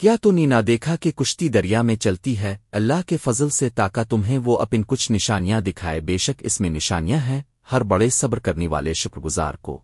کیا تو نے نہ دیکھا کہ کشتی دریا میں چلتی ہے؟ اللہ کے فضل سے تاکہ تمہیں وہ اپن کچھ نشانیاں دکھائے۔ بے شک اس میں نشانیاں ہیں، ہر بڑے صبر کرنے والے شکر گزار کو۔